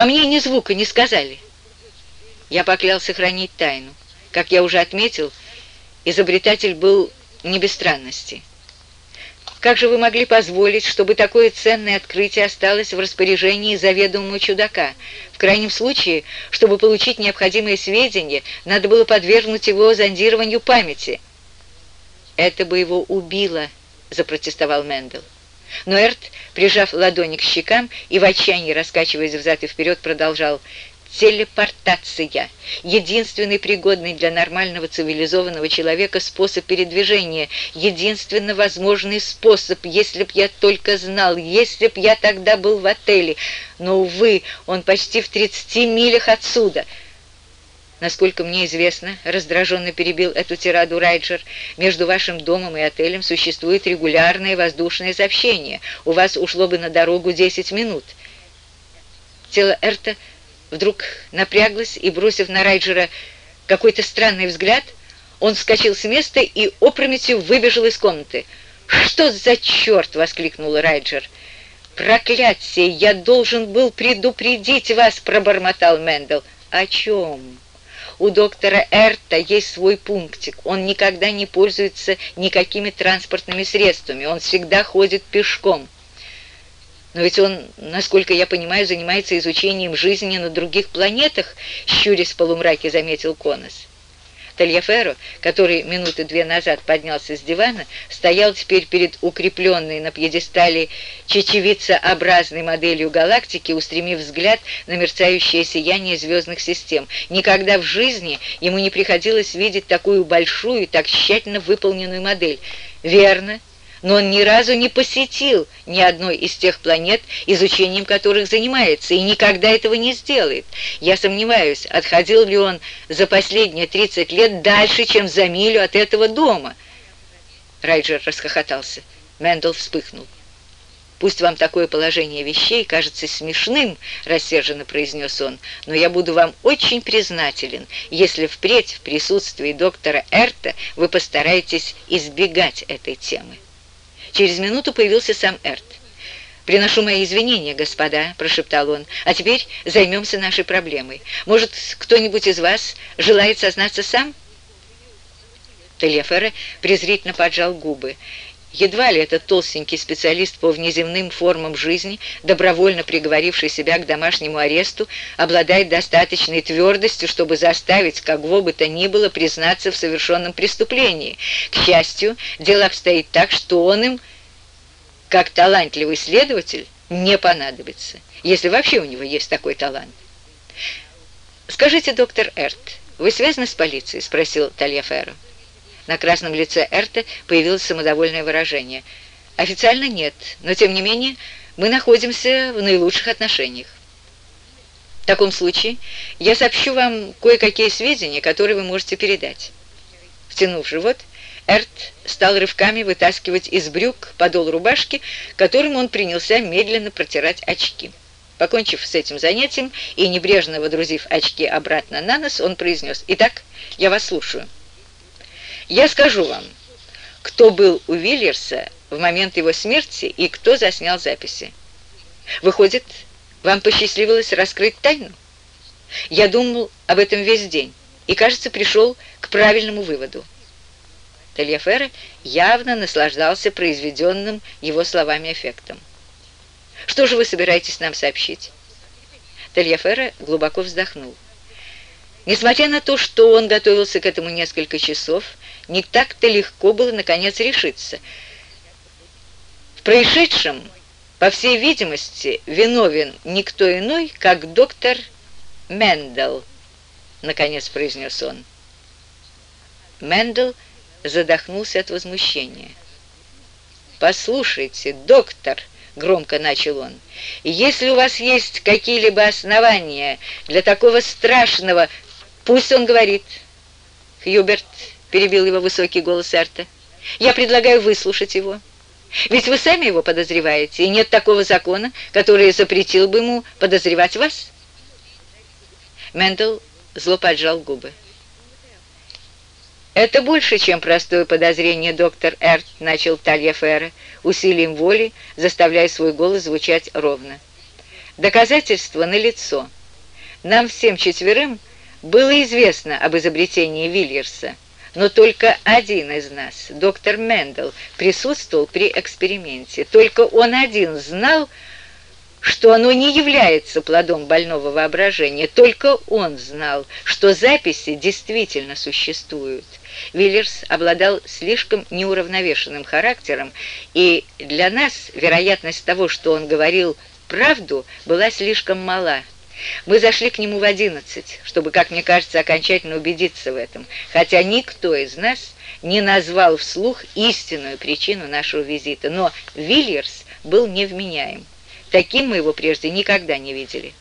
А мне ни звука не сказали. Я поклялся хранить тайну. Как я уже отметил, изобретатель был не без странности. Как же вы могли позволить, чтобы такое ценное открытие осталось в распоряжении заведомого чудака? В крайнем случае, чтобы получить необходимые сведения, надо было подвергнуть его зондированию памяти. «Это бы его убило», — запротестовал Мендел. Но Эрт, прижав ладони к щекам и в отчаянии раскачиваясь взад и вперед, продолжал Телепортация – единственный пригодный для нормального цивилизованного человека способ передвижения, единственно возможный способ, если б я только знал, если б я тогда был в отеле. Но, увы, он почти в 30 милях отсюда. Насколько мне известно, раздраженно перебил эту тираду Райджер, между вашим домом и отелем существует регулярное воздушное сообщение. У вас ушло бы на дорогу 10 минут. Тело Эрта вдруг напряглось и, бросив на Райджера какой-то странный взгляд, он вскочил с места и опрометью выбежал из комнаты. «Что за черт!» — воскликнул Райджер. «Проклятие! Я должен был предупредить вас!» — пробормотал Мэндл. «О чем?» У доктора Эрта есть свой пунктик. Он никогда не пользуется никакими транспортными средствами. Он всегда ходит пешком. Но ведь он, насколько я понимаю, занимается изучением жизни на других планетах, щурясь в полумраке, заметил Конос. Тальяферо, который минуты две назад поднялся с дивана, стоял теперь перед укрепленной на пьедестале чечевицеобразной моделью галактики, устремив взгляд на мерцающее сияние звездных систем. Никогда в жизни ему не приходилось видеть такую большую, так тщательно выполненную модель. «Верно», но он ни разу не посетил ни одной из тех планет, изучением которых занимается, и никогда этого не сделает. Я сомневаюсь, отходил ли он за последние 30 лет дальше, чем за милю от этого дома. Райджер расхохотался. Мэндл вспыхнул. «Пусть вам такое положение вещей кажется смешным», — рассерженно произнес он, «но я буду вам очень признателен, если впредь в присутствии доктора Эрта вы постараетесь избегать этой темы». Через минуту появился сам Эрт. «Приношу мои извинения, господа», — прошептал он. «А теперь займемся нашей проблемой. Может, кто-нибудь из вас желает сознаться сам?» Тельяфере презрительно поджал губы. Едва ли этот толстенький специалист по внеземным формам жизни, добровольно приговоривший себя к домашнему аресту, обладает достаточной твердостью, чтобы заставить кого бы то ни было признаться в совершенном преступлении. К счастью, дело обстоит так, что он им, как талантливый следователь, не понадобится, если вообще у него есть такой талант. «Скажите, доктор Эрт, вы связаны с полицией?» – спросил Тальяферо. На красном лице Эрта появилось самодовольное выражение. «Официально нет, но тем не менее мы находимся в наилучших отношениях. В таком случае я сообщу вам кое-какие сведения, которые вы можете передать». Втянув живот, Эрт стал рывками вытаскивать из брюк подол рубашки, которым он принялся медленно протирать очки. Покончив с этим занятием и небрежно водрузив очки обратно на нос, он произнес «Итак, я вас слушаю». Я скажу вам, кто был у Вильерса в момент его смерти и кто заснял записи. Выходит, вам посчастливилось раскрыть тайну? Я думал об этом весь день и, кажется, пришел к правильному выводу. Тельяфере явно наслаждался произведенным его словами эффектом. «Что же вы собираетесь нам сообщить?» Тельяфере глубоко вздохнул. Несмотря на то, что он готовился к этому несколько часов, не так-то легко было, наконец, решиться. В происшедшем, по всей видимости, виновен никто иной, как доктор Мендел, наконец произнес он. Мендел задохнулся от возмущения. «Послушайте, доктор!» — громко начал он. «Если у вас есть какие-либо основания для такого страшного...» «Пусть он говорит!» Хьюберт — перебил его высокий голос Эрта. «Я предлагаю выслушать его. Ведь вы сами его подозреваете, и нет такого закона, который запретил бы ему подозревать вас». Мендел зло поджал губы. «Это больше, чем простое подозрение, доктор Эрт», — начал Талья Ферре, усилием воли, заставляя свой голос звучать ровно. Доказательство налицо. Нам всем четверым было известно об изобретении Вильерса, но только один из нас, доктор Мендел, присутствовал при эксперименте. Только он один знал, что оно не является плодом больного воображения. Только он знал, что записи действительно существуют. Виллерс обладал слишком неуравновешенным характером, и для нас вероятность того, что он говорил правду, была слишком мала. Мы зашли к нему в одиннадцать, чтобы, как мне кажется, окончательно убедиться в этом, хотя никто из нас не назвал вслух истинную причину нашего визита, но Вильерс был невменяем. Таким мы его прежде никогда не видели.